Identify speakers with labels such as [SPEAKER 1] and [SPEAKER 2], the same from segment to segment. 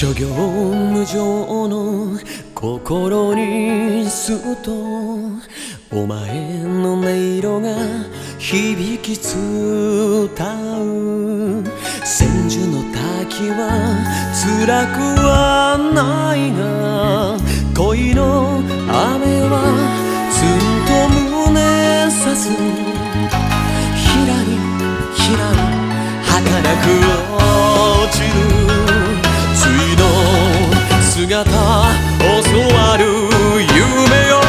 [SPEAKER 1] 諸行無常の心にすっとお前の音色が響き伝う。千住の滝は辛くはないが恋の教わる夢よ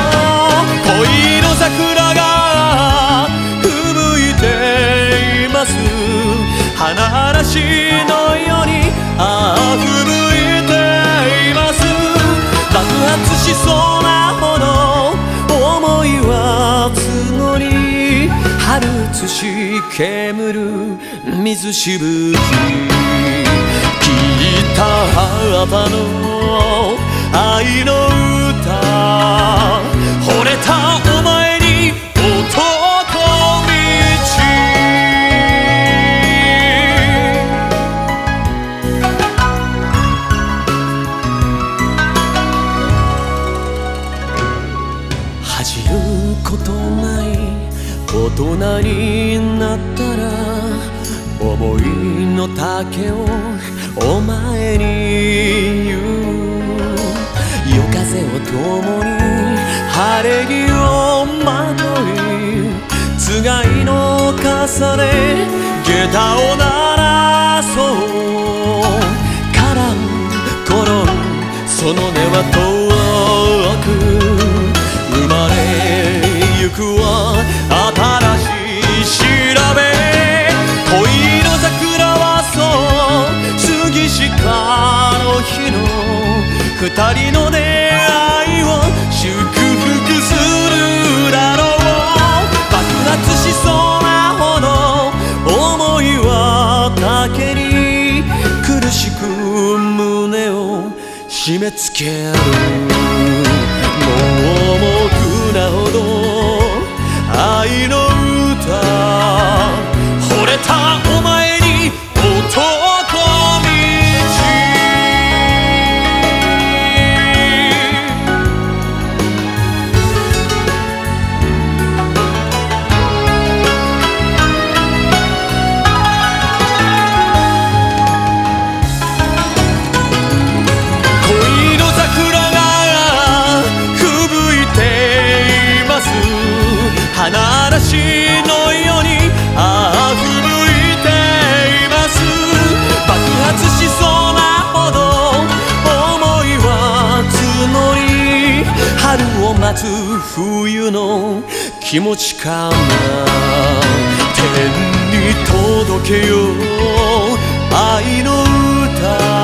[SPEAKER 1] 恋の桜が吹雪いています。花嵐のようにああ吹いています。爆発しそうなほど思いは募り春映し煙る水しぶき。聞いたあなたの愛の歌惚れたお前に男恥じることない大人になったらの丈をお前に言う夜風を共に晴れ着をまといつがいの傘で下駄を鳴らそう絡ん転んその根は遠く生まれゆくは新し二人の出会いを祝福するだろう爆発しそうなほど思いは竹に苦しく胸を締め付ける春を待つ冬の気持ちかな。天に届けよう。愛の歌。